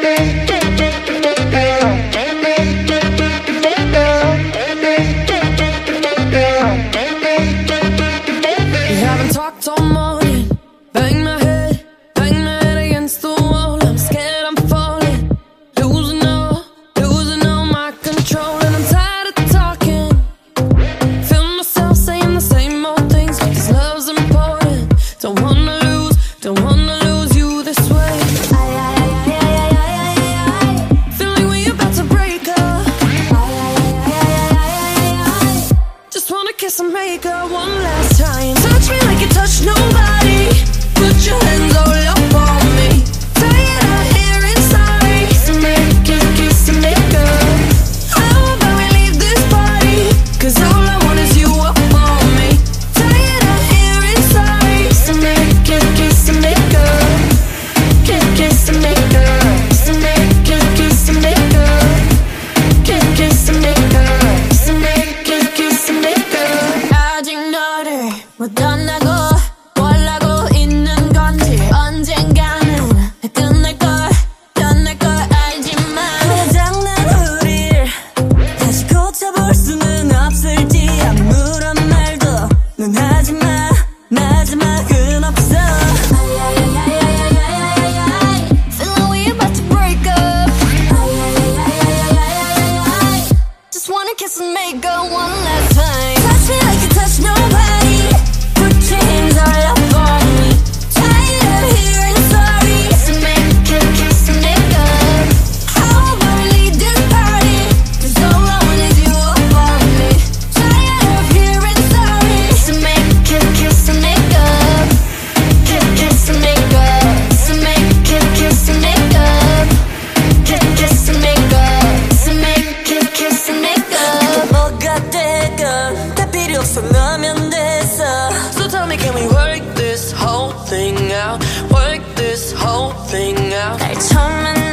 baby. kiss and make up one last time. Touch me like you touch nobody. Put your hands all up on me. Make kiss and make How about we leave this party? Cause all I want is you up on me. Make kiss make Kiss, kiss make kiss and make go one last time. Touch me like you touch nobody. this whole thing out. Work this whole thing out. They told me.